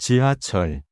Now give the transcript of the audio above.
지하철.